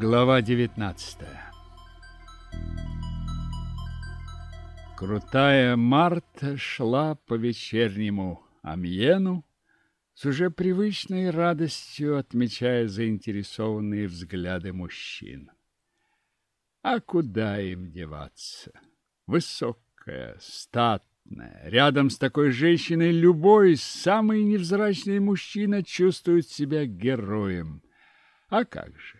Глава 19 Крутая Марта шла по вечернему Амьену, с уже привычной радостью отмечая заинтересованные взгляды мужчин. А куда им деваться? Высокая, статная, рядом с такой женщиной любой самый невзрачный мужчина чувствует себя героем. А как же?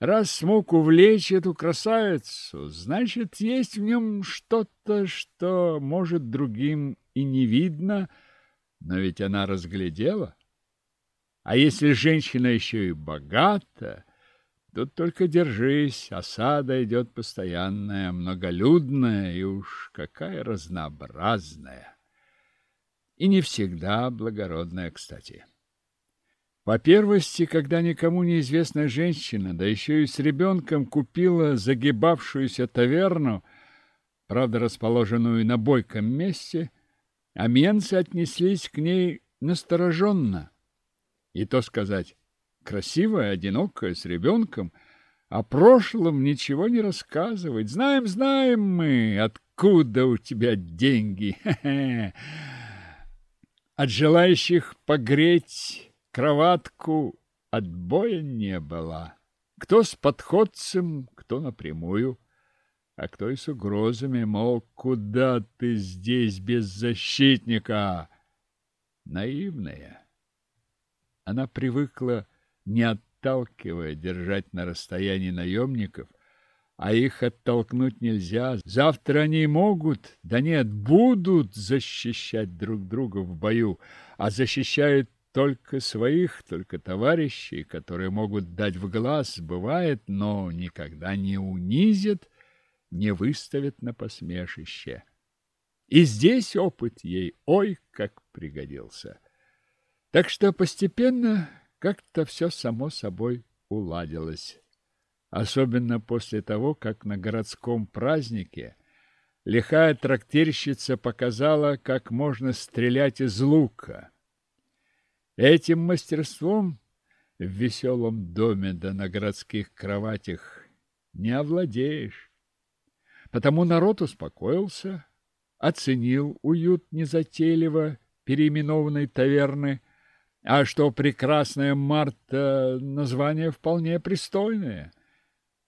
Раз смог увлечь эту красавицу, значит, есть в нем что-то, что, может, другим и не видно, но ведь она разглядела. А если женщина еще и богата, то только держись, осада идет постоянная, многолюдная и уж какая разнообразная. И не всегда благородная, кстати. По первости, когда никому неизвестная женщина, да еще и с ребенком, купила загибавшуюся таверну, правда, расположенную на бойком месте, аменцы отнеслись к ней настороженно. И то сказать, красивая, одинокая, с ребенком, о прошлом ничего не рассказывать. Знаем, знаем мы, откуда у тебя деньги. От желающих погреть кроватку отбоя не было. Кто с подходцем, кто напрямую, а кто и с угрозами, мол, куда ты здесь без защитника? Наивная. Она привыкла, не отталкивая, держать на расстоянии наемников, а их оттолкнуть нельзя. Завтра они могут, да нет, будут защищать друг друга в бою, а защищают только своих, только товарищей, которые могут дать в глаз, бывает, но никогда не унизят, не выставят на посмешище. И здесь опыт ей ой как пригодился. Так что постепенно как-то все само собой уладилось. Особенно после того, как на городском празднике лихая трактирщица показала, как можно стрелять из лука. Этим мастерством в веселом доме да на городских кроватях не овладеешь. Потому народ успокоился, оценил уют незатейливо переименованной таверны, а что прекрасная Марта название вполне пристойное,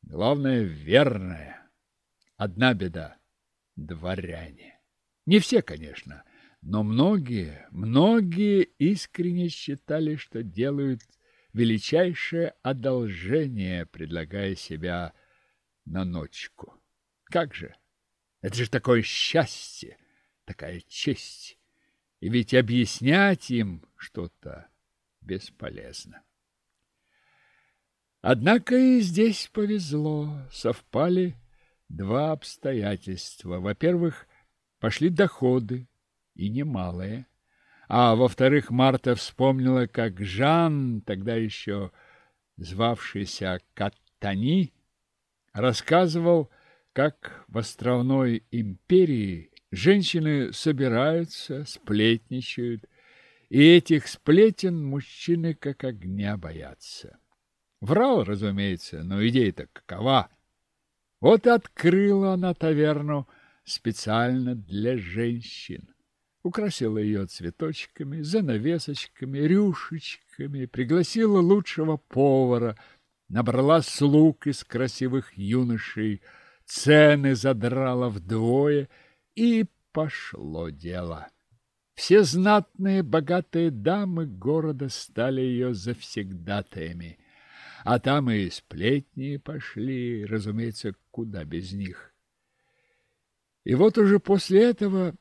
главное верное. Одна беда — дворяне. Не все, конечно, — но многие, многие искренне считали, что делают величайшее одолжение, предлагая себя на ночку. Как же? Это же такое счастье, такая честь. И ведь объяснять им что-то бесполезно. Однако и здесь повезло, совпали два обстоятельства. Во-первых, пошли доходы, и немалые. А во-вторых, Марта вспомнила, как Жан, тогда еще звавшийся Каттани, рассказывал, как в островной империи женщины собираются, сплетничают, и этих сплетен мужчины как огня боятся. Врал, разумеется, но идея-то какова? Вот открыла она таверну специально для женщин украсила ее цветочками, занавесочками, рюшечками, пригласила лучшего повара, набрала слуг из красивых юношей, цены задрала вдвое, и пошло дело. Все знатные, богатые дамы города стали ее завсегдатаями, а там и сплетни пошли, разумеется, куда без них. И вот уже после этого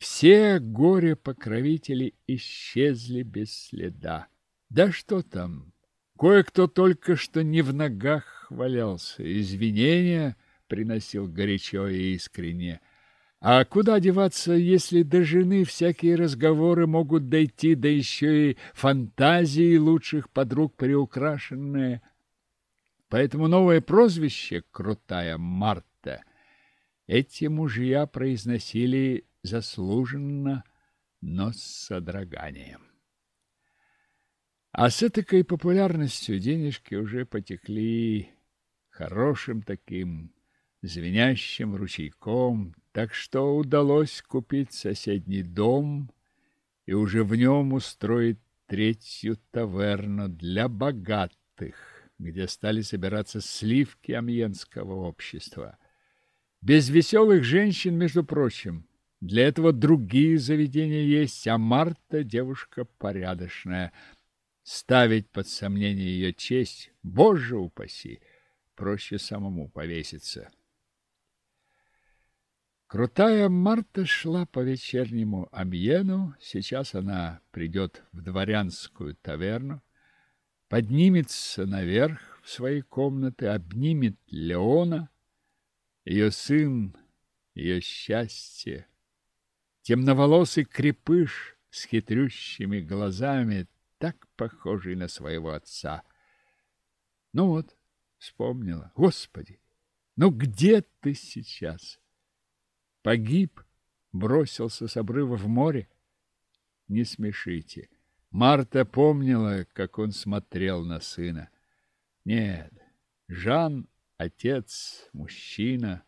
все горе-покровители исчезли без следа. Да что там, кое-кто только что не в ногах валялся, извинения приносил горячо и искренне. А куда деваться, если до жены всякие разговоры могут дойти, да еще и фантазии лучших подруг приукрашенные? Поэтому новое прозвище «Крутая Марта» эти мужья произносили заслуженно, но с содроганием. А с этой популярностью денежки уже потекли хорошим таким, звенящим ручейком, так что удалось купить соседний дом и уже в нем устроить третью таверну для богатых, где стали собираться сливки амьенского общества. Без веселых женщин, между прочим, для этого другие заведения есть, а Марта девушка порядочная. Ставить под сомнение ее честь, боже упаси, проще самому повеситься. Крутая Марта шла по вечернему амьену. Сейчас она придет в дворянскую таверну, поднимется наверх в свои комнаты, обнимет Леона, ее сын, ее счастье. Темноволосый крепыш с хитрющими глазами, так похожий на своего отца. Ну вот, вспомнила. Господи, ну где ты сейчас? Погиб, бросился с обрыва в море? Не смешите. Марта помнила, как он смотрел на сына. Нет, Жан — отец, мужчина.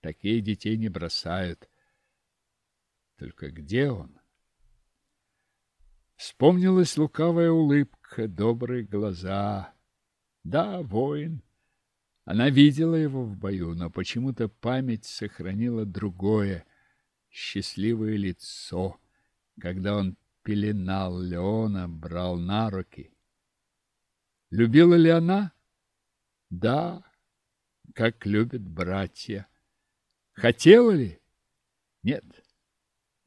Такие детей не бросают. Только где он? Вспомнилась лукавая улыбка, добрые глаза. Да, воин. Она видела его в бою, но почему-то память сохранила другое, счастливое лицо, когда он пеленал Леона, брал на руки. Любила ли она? Да, как любят братья. Хотела ли? Нет.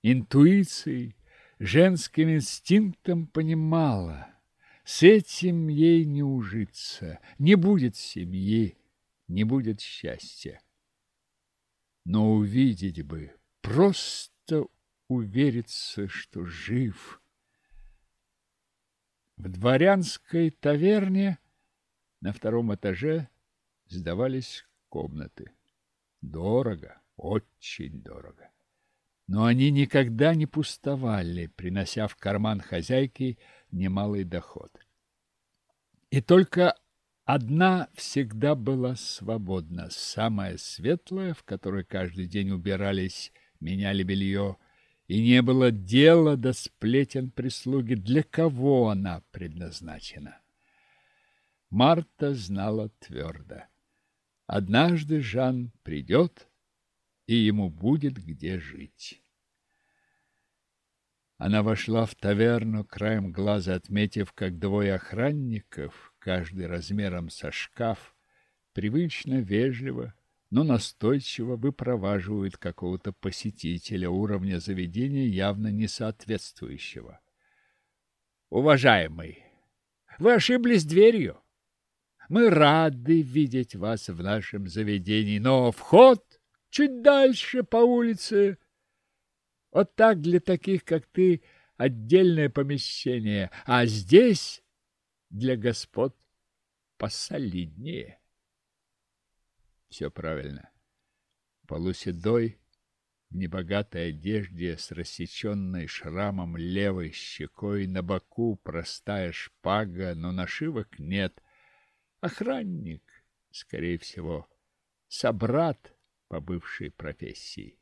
Интуицией, женским инстинктом понимала. С этим ей не ужиться, не будет семьи не будет счастья. Но увидеть бы, просто увериться, что жив. В дворянской таверне на втором этаже сдавались комнаты. Дорого, очень дорого. Но они никогда не пустовали, принося в карман хозяйки немалый доход. И только Одна всегда была свободна, самая светлая, в которой каждый день убирались, меняли белье, и не было дела до сплетен прислуги, для кого она предназначена. Марта знала твердо. Однажды Жан придет, и ему будет где жить. Она вошла в таверну, краем глаза отметив, как двое охранников, каждый размером со шкаф, привычно, вежливо, но настойчиво выпроваживают какого-то посетителя уровня заведения явно не соответствующего. Уважаемый, вы ошиблись дверью. Мы рады видеть вас в нашем заведении, но вход чуть дальше по улице. Вот так для таких, как ты, отдельное помещение, а здесь для господ посолиднее. Все правильно. Полуседой, в небогатой одежде с рассеченной шрамом левой щекой, на боку простая шпага, но нашивок нет. Охранник, скорее всего, собрат по бывшей профессии.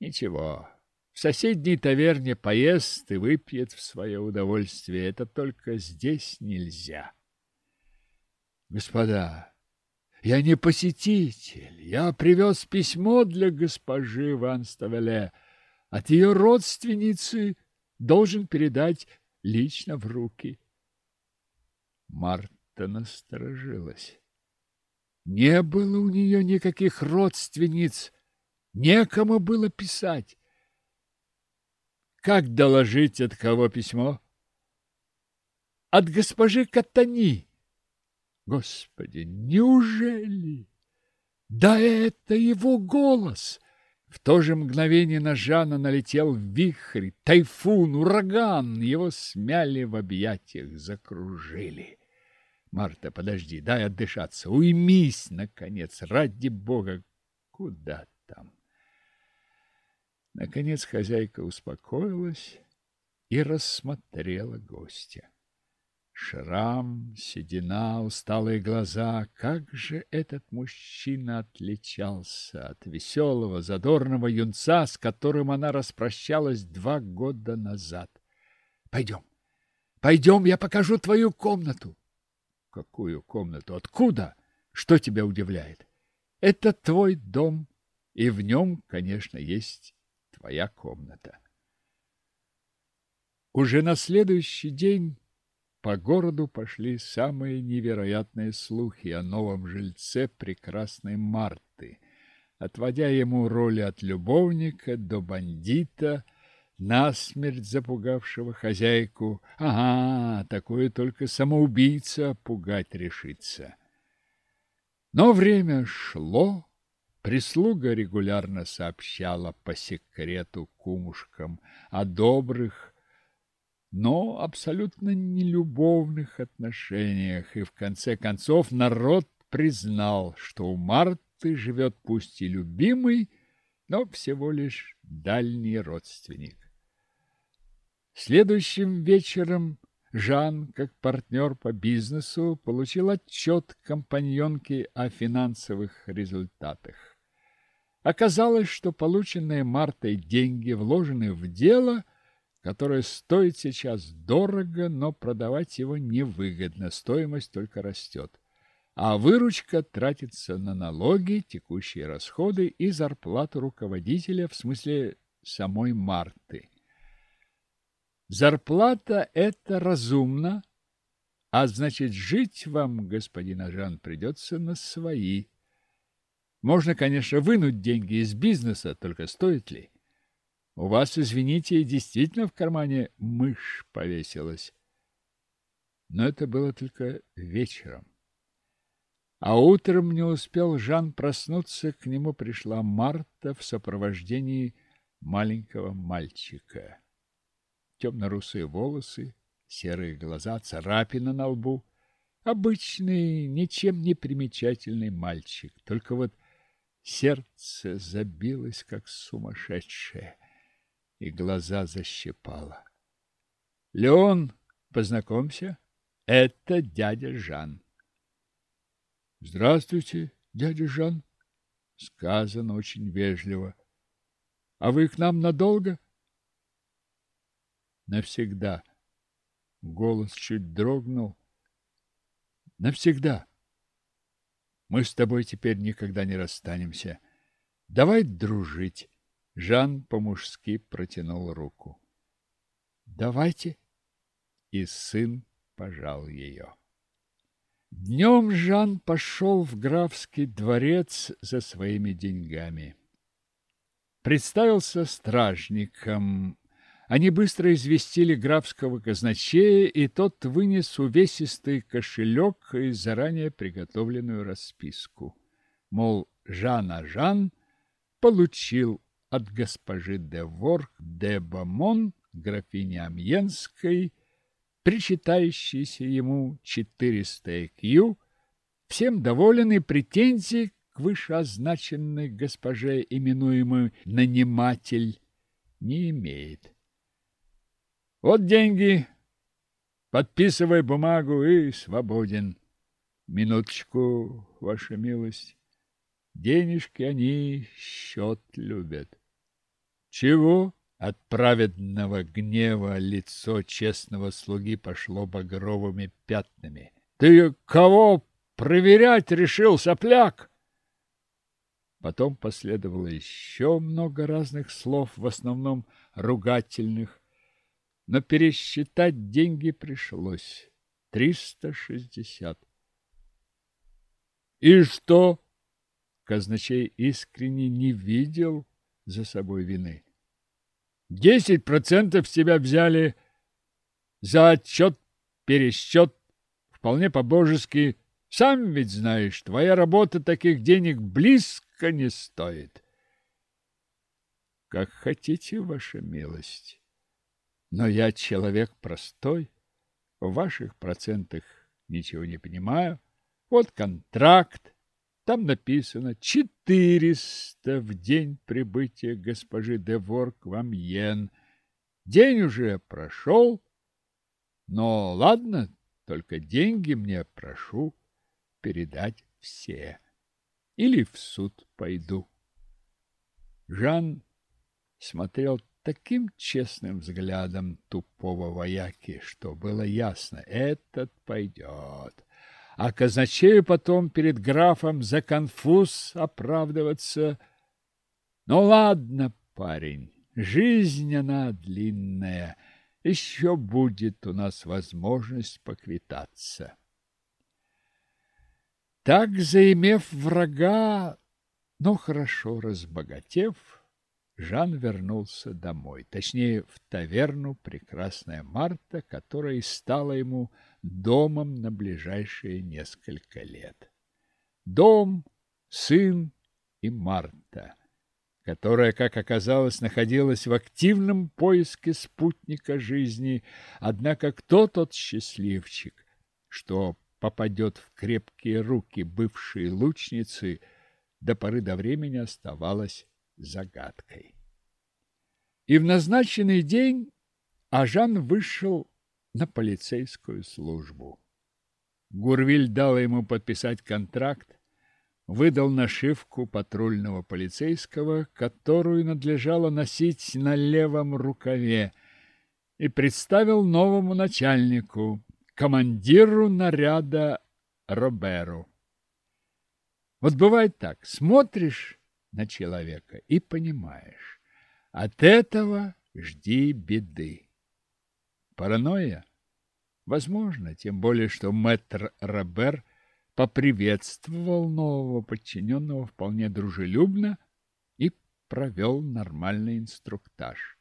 Ничего, в соседней таверне поест и выпьет в свое удовольствие. Это только здесь нельзя. Господа, я не посетитель. Я привез письмо для госпожи Ван Ставеле. От ее родственницы должен передать лично в руки. Марта насторожилась. Не было у нее никаких родственниц, некому было писать. Как доложить, от кого письмо? От госпожи Катани. Господи, неужели? Да это его голос! В то же мгновение на Жана налетел вихрь, тайфун, ураган. Его смяли в объятиях, закружили. Марта, подожди, дай отдышаться. Уймись, наконец, ради бога. Куда там? Наконец хозяйка успокоилась и рассмотрела гостя. Шрам, седина, усталые глаза. Как же этот мужчина отличался от веселого, задорного юнца, с которым она распрощалась два года назад. Пойдем, пойдем, я покажу твою комнату. Какую комнату? Откуда? Что тебя удивляет? Это твой дом, и в нем, конечно, есть твоя комната. Уже на следующий день по городу пошли самые невероятные слухи о новом жильце прекрасной Марты, отводя ему роли от любовника до бандита, насмерть запугавшего хозяйку. Ага, такое только самоубийца пугать решится. Но время шло, прислуга регулярно сообщала по секрету кумушкам о добрых, но абсолютно нелюбовных отношениях, и в конце концов народ признал, что у Марты живет пусть и любимый, но всего лишь дальний родственник. Следующим вечером Жан, как партнер по бизнесу, получил отчет компаньонки о финансовых результатах. Оказалось, что полученные Мартой деньги вложены в дело – которое стоит сейчас дорого, но продавать его невыгодно, стоимость только растет. А выручка тратится на налоги, текущие расходы и зарплату руководителя, в смысле самой Марты. Зарплата – это разумно, а значит, жить вам, господин Ажан, придется на свои. Можно, конечно, вынуть деньги из бизнеса, только стоит ли? У вас, извините, действительно в кармане мышь повесилась. Но это было только вечером. А утром не успел Жан проснуться, к нему пришла Марта в сопровождении маленького мальчика. Темно-русые волосы, серые глаза, царапина на лбу. Обычный, ничем не примечательный мальчик. Только вот сердце забилось, как сумасшедшее и глаза защипала. Леон, познакомься, это дядя Жан. Здравствуйте, дядя Жан. Сказано очень вежливо. А вы к нам надолго? Навсегда. Голос чуть дрогнул. Навсегда. Мы с тобой теперь никогда не расстанемся. Давай дружить. Жан по-мужски протянул руку. «Давайте!» И сын пожал ее. Днем Жан пошел в графский дворец за своими деньгами. Представился стражником. Они быстро известили графского казначея, и тот вынес увесистый кошелек и заранее приготовленную расписку. Мол, Жан а Жан получил от госпожи де Ворк де Бамон, графини Амьенской, причитающейся ему 400 ЭКЮ, всем доволен и претензий к вышеозначенной госпоже, именуемой наниматель, не имеет. Вот деньги, подписывай бумагу и свободен. Минуточку, ваша милость. Денежки они счет любят. Чего? От праведного гнева лицо честного слуги пошло багровыми пятнами. Ты кого проверять решил, сопляк? Потом последовало еще много разных слов, в основном ругательных, но пересчитать деньги пришлось. Триста шестьдесят. И что? Казначей искренне не видел за собой вины. Десять процентов себя взяли за отчет, пересчет, вполне по-божески. Сам ведь знаешь, твоя работа таких денег близко не стоит. Как хотите, ваша милость. Но я человек простой, в ваших процентах ничего не понимаю. Вот контракт, там написано четыреста в день прибытия госпожи Деворк в Амьен. День уже прошел, но ладно, Только деньги мне прошу передать все. Или в суд пойду. Жан смотрел таким честным взглядом тупого вояки, что было ясно, этот пойдет. А казначею потом перед графом за конфуз оправдываться. Ну ладно, парень, жизнь она длинная, еще будет у нас возможность поквитаться. Так, заимев врага, но хорошо разбогатев, Жан вернулся домой, точнее, в таверну «Прекрасная Марта», которая и стала ему домом на ближайшие несколько лет. Дом, сын и Марта, которая, как оказалось, находилась в активном поиске спутника жизни, однако кто тот счастливчик, что попадет в крепкие руки бывшей лучницы, до поры до времени оставалось загадкой. И в назначенный день Ажан вышел на полицейскую службу. Гурвиль дал ему подписать контракт, выдал нашивку патрульного полицейского, которую надлежало носить на левом рукаве, и представил новому начальнику, командиру наряда Роберу. Вот бывает так, смотришь на человека и понимаешь. От этого жди беды. Паранойя? Возможно, тем более, что мэтр Робер поприветствовал нового подчиненного вполне дружелюбно и провел нормальный инструктаж.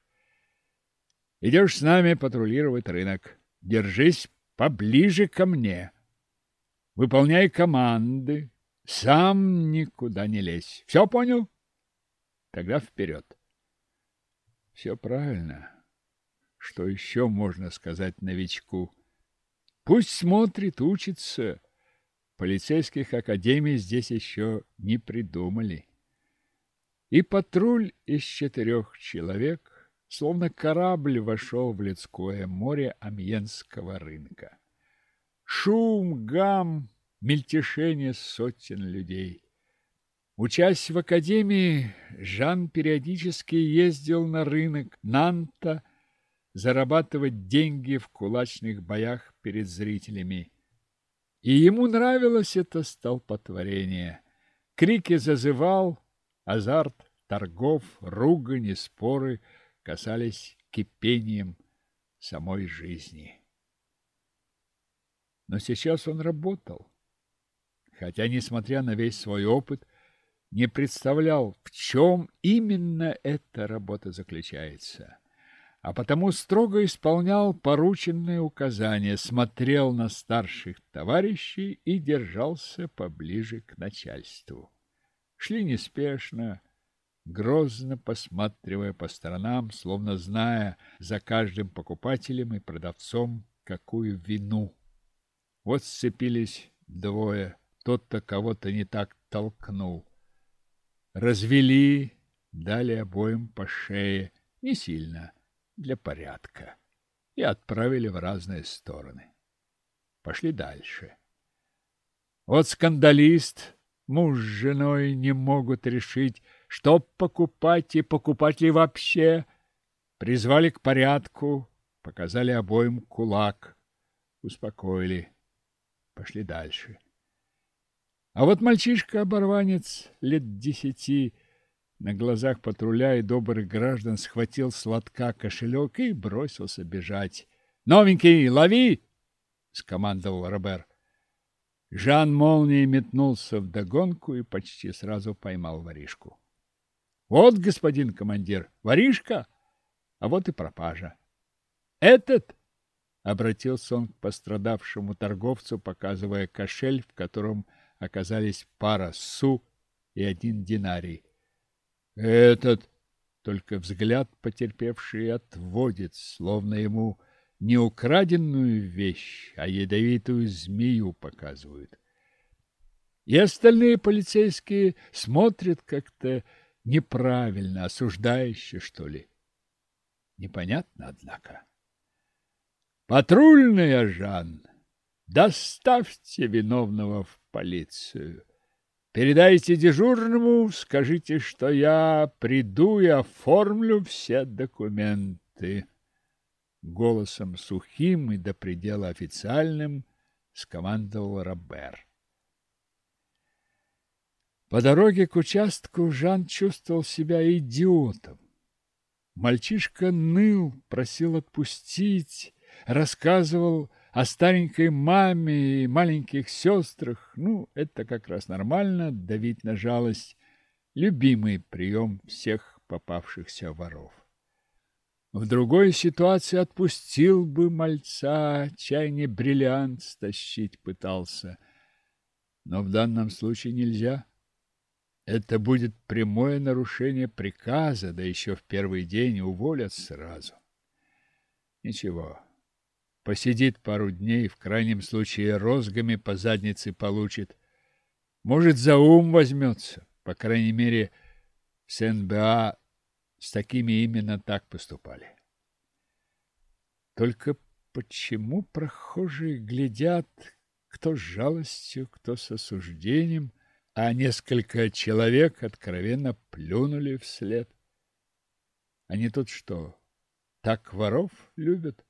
Идешь с нами патрулировать рынок. Держись поближе ко мне. Выполняй команды, сам никуда не лезь. Все понял? Тогда вперед. Все правильно. Что еще можно сказать новичку? Пусть смотрит, учится. Полицейских академий здесь еще не придумали. И патруль из четырех человек, словно корабль, вошел в людское море Амьенского рынка. Шум, гам, мельтешение сотен людей. Учась в академии, Жан периодически ездил на рынок Нанта зарабатывать деньги в кулачных боях перед зрителями. И ему нравилось это столпотворение. Крики зазывал, азарт торгов, ругань и споры касались кипением самой жизни. Но сейчас он работал хотя, несмотря на весь свой опыт, не представлял, в чем именно эта работа заключается, а потому строго исполнял порученные указания, смотрел на старших товарищей и держался поближе к начальству. Шли неспешно, грозно посматривая по сторонам, словно зная за каждым покупателем и продавцом, какую вину. Вот сцепились двое кто-то кого-то не так толкнул. Развели, дали обоим по шее, не сильно, для порядка, и отправили в разные стороны. Пошли дальше. Вот скандалист, муж с женой не могут решить, что покупать и покупать ли вообще. Призвали к порядку, показали обоим кулак, успокоили, пошли дальше. А вот мальчишка-оборванец лет десяти на глазах патруля и добрых граждан схватил сладка кошелек и бросился бежать. «Новенький, лови!» — скомандовал Робер. Жан молнией метнулся в догонку и почти сразу поймал воришку. «Вот, господин командир, воришка, а вот и пропажа». «Этот?» — обратился он к пострадавшему торговцу, показывая кошель, в котором оказались пара су и один динарий. Этот только взгляд потерпевший отводит, словно ему не украденную вещь, а ядовитую змею показывают. И остальные полицейские смотрят как-то неправильно, осуждающе, что ли. Непонятно, однако. Патрульная, Жан, Доставьте виновного в полицию. Передайте дежурному, скажите, что я приду и оформлю все документы. Голосом сухим и до предела официальным скомандовал Робер. По дороге к участку Жан чувствовал себя идиотом. Мальчишка ныл, просил отпустить, рассказывал о старенькой маме и маленьких сестрах. Ну, это как раз нормально, давить на жалость. Любимый прием всех попавшихся воров. В другой ситуации отпустил бы мальца, чай бриллиант стащить пытался. Но в данном случае нельзя. Это будет прямое нарушение приказа, да еще в первый день уволят сразу. Ничего, посидит пару дней, в крайнем случае розгами по заднице получит. Может, за ум возьмется. По крайней мере, в СНБА с такими именно так поступали. Только почему прохожие глядят, кто с жалостью, кто с осуждением, а несколько человек откровенно плюнули вслед? Они тут что, так воров любят?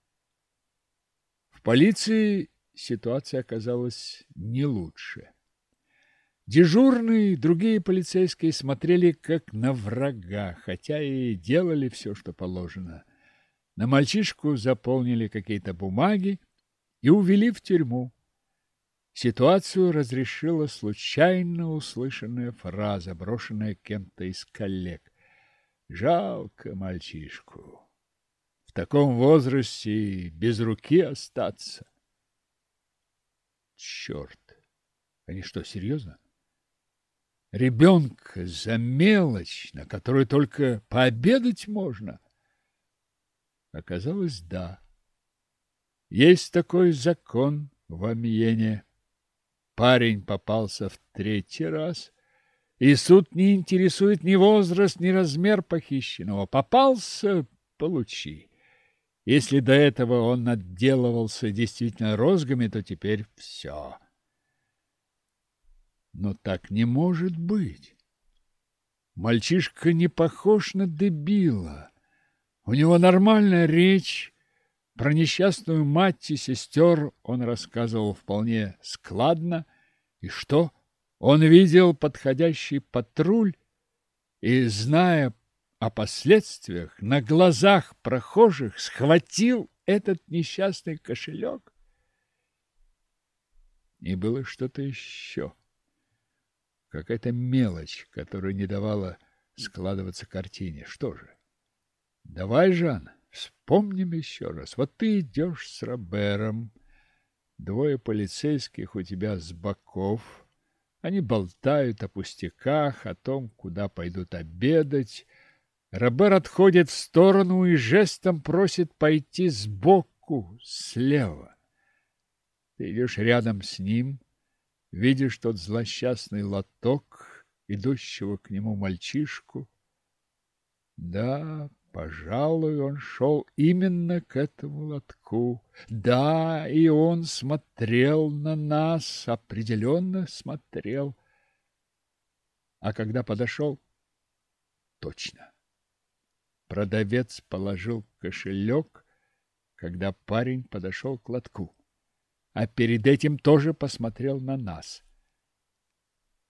Полиции ситуация оказалась не лучше. Дежурные, другие полицейские смотрели как на врага, хотя и делали все, что положено. На мальчишку заполнили какие-то бумаги и увели в тюрьму. Ситуацию разрешила случайно услышанная фраза, брошенная кем-то из коллег. Жалко мальчишку в таком возрасте без руки остаться. Черт! Они что, серьезно? Ребенка за мелочь, на которую только пообедать можно? Оказалось, да. Есть такой закон в Амьене. Парень попался в третий раз, и суд не интересует ни возраст, ни размер похищенного. Попался — получи. Если до этого он отделывался действительно розгами, то теперь все. Но так не может быть. Мальчишка не похож на дебила. У него нормальная речь. Про несчастную мать и сестер он рассказывал вполне складно. И что? Он видел подходящий патруль и, зная о последствиях на глазах прохожих схватил этот несчастный кошелек. И было что-то еще. Какая-то мелочь, которая не давала складываться картине. Что же? Давай, Жан, вспомним еще раз. Вот ты идешь с Робером, двое полицейских у тебя с боков. Они болтают о пустяках, о том, куда пойдут обедать, Робер отходит в сторону и жестом просит пойти сбоку, слева. Ты идешь рядом с ним, видишь тот злосчастный лоток, идущего к нему мальчишку. Да, пожалуй, он шел именно к этому лотку. Да, и он смотрел на нас, определенно смотрел. А когда подошел, точно. Продавец положил кошелек, когда парень подошел к лотку, а перед этим тоже посмотрел на нас.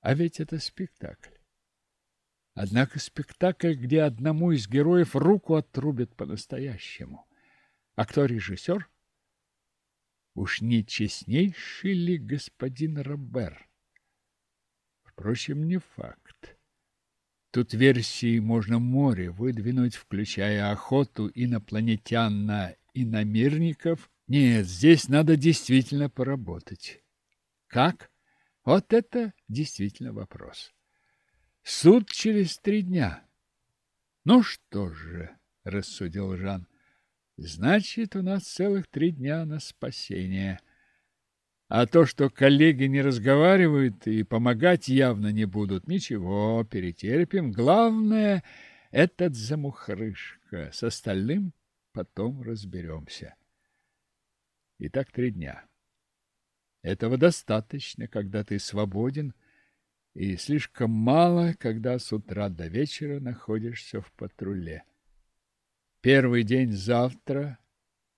А ведь это спектакль. Однако спектакль, где одному из героев руку отрубят по-настоящему. А кто режиссер? Уж не честнейший ли господин Робер? Впрочем, не факт. Тут версии можно море выдвинуть, включая охоту инопланетян на иномирников. Нет, здесь надо действительно поработать. Как? Вот это действительно вопрос. Суд через три дня. Ну что же, рассудил Жан, значит, у нас целых три дня на спасение. А то, что коллеги не разговаривают и помогать явно не будут, ничего, перетерпим. Главное — этот замухрышка. С остальным потом разберемся. Итак, три дня. Этого достаточно, когда ты свободен, и слишком мало, когда с утра до вечера находишься в патруле. Первый день завтра,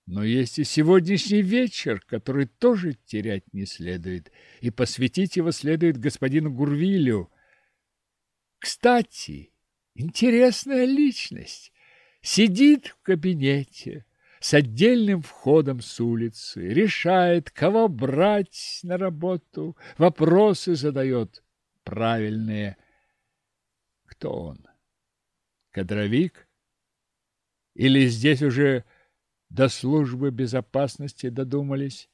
но есть и сегодняшний вечер, который тоже терять не следует, и посвятить его следует господину Гурвилю. Кстати, интересная личность. Сидит в кабинете с отдельным входом с улицы, решает, кого брать на работу, вопросы задает правильные. Кто он? Кадровик? Или здесь уже до службы безопасности додумались?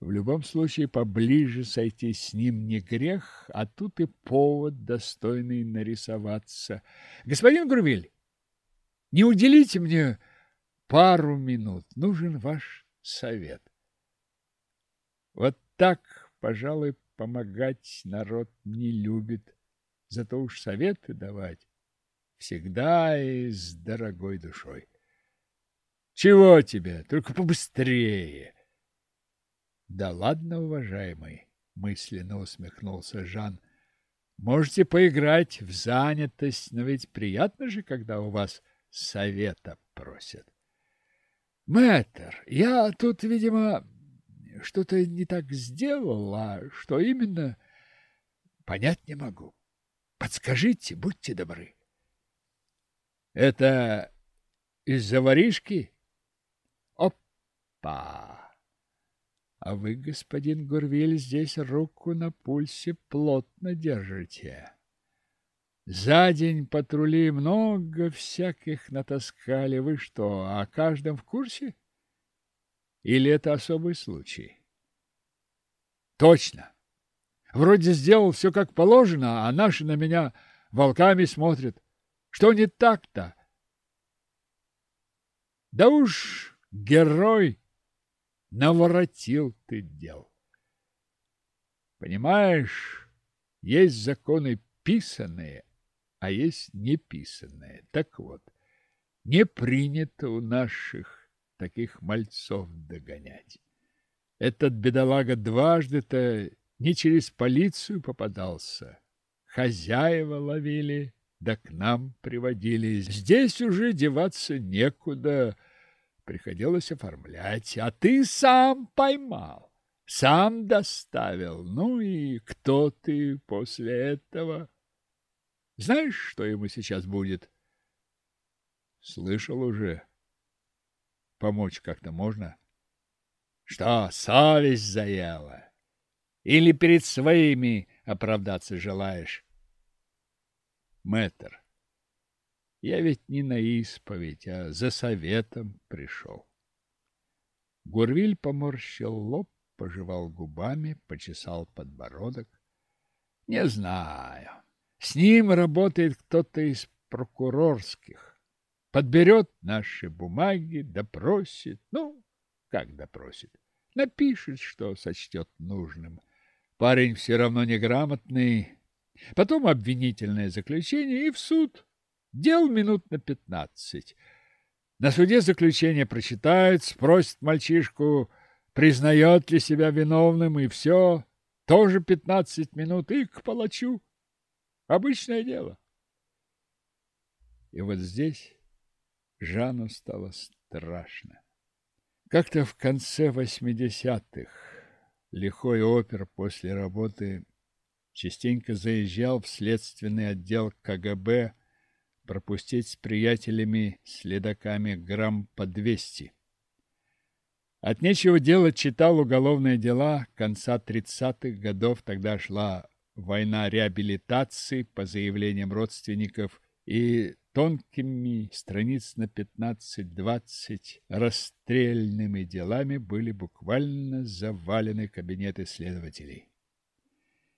В любом случае, поближе сойти с ним не грех, а тут и повод достойный нарисоваться. Господин Грувиль, не уделите мне пару минут, нужен ваш совет. Вот так, пожалуй, помогать народ не любит, зато уж советы давать всегда и с дорогой душой. Чего тебе? Только побыстрее. Да ладно, уважаемый, мысленно усмехнулся Жан. Можете поиграть в занятость, но ведь приятно же, когда у вас совета просят. Мэтр, я тут, видимо, что-то не так сделал, а что именно, понять не могу. Подскажите, будьте добры. Это из-за воришки? Опа! А вы, господин Гурвиль, здесь руку на пульсе плотно держите. За день патрули много всяких натаскали. Вы что, о каждом в курсе? Или это особый случай? Точно. Вроде сделал все как положено, а наши на меня волками смотрят. Что не так-то? Да уж герой наворотил ты дел. Понимаешь, есть законы писанные, а есть неписанные. Так вот, не принято у наших таких мальцов догонять. Этот бедолага дважды-то не через полицию попадался. Хозяева ловили, да к нам приводили. Здесь уже деваться некуда, приходилось оформлять, а ты сам поймал, сам доставил. Ну и кто ты после этого? Знаешь, что ему сейчас будет? Слышал уже. Помочь как-то можно? Что, совесть заела? Или перед своими оправдаться желаешь? Мэтр, я ведь не на исповедь, а за советом пришел. Гурвиль поморщил лоб, пожевал губами, почесал подбородок. Не знаю. С ним работает кто-то из прокурорских. Подберет наши бумаги, допросит. Ну, как допросит? Напишет, что сочтет нужным. Парень все равно неграмотный, Потом обвинительное заключение и в суд. Дел минут на пятнадцать. На суде заключение прочитают, спросят мальчишку, признает ли себя виновным, и все. Тоже пятнадцать минут и к палачу. Обычное дело. И вот здесь Жану стало страшно. Как-то в конце восьмидесятых лихой опер после работы частенько заезжал в следственный отдел КГБ пропустить с приятелями-следаками грамм по двести. От нечего делать читал уголовные дела конца тридцатых годов. Тогда шла война реабилитации по заявлениям родственников и тонкими страниц на 15-20 расстрельными делами были буквально завалены кабинеты следователей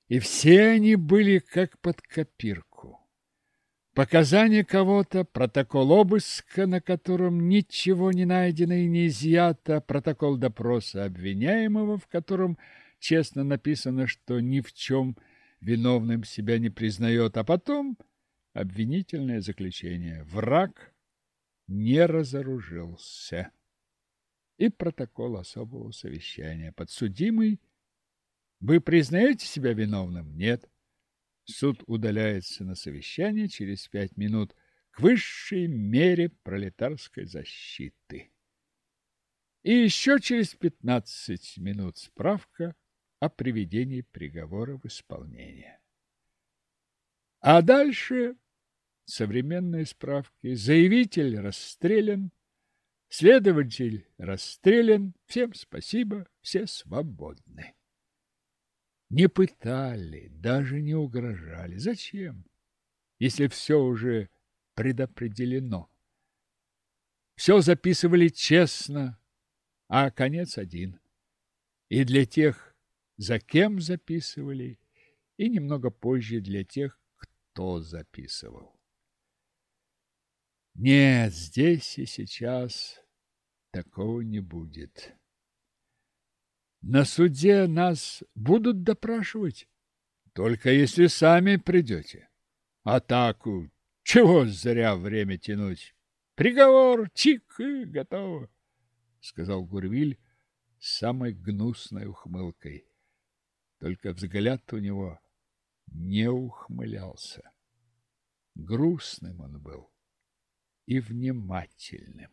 и все они были как под копирку. Показания кого-то, протокол обыска, на котором ничего не найдено и не изъято, протокол допроса обвиняемого, в котором честно написано, что ни в чем виновным себя не признает, а потом обвинительное заключение. Враг не разоружился. И протокол особого совещания. Подсудимый Вы признаете себя виновным? Нет. Суд удаляется на совещание через пять минут к высшей мере пролетарской защиты. И еще через пятнадцать минут справка о приведении приговора в исполнение. А дальше современные справки. Заявитель расстрелян, следователь расстрелян, всем спасибо, все свободны. Не пытали, даже не угрожали. Зачем, если все уже предопределено? Все записывали честно, а конец один. И для тех, за кем записывали, и немного позже для тех, кто записывал. Нет, здесь и сейчас такого не будет. На суде нас будут допрашивать, только если сами придете. А так, чего зря время тянуть? Приговор, чик, и готово, — сказал Гурвиль с самой гнусной ухмылкой. Только взгляд у него не ухмылялся. Грустным он был и внимательным.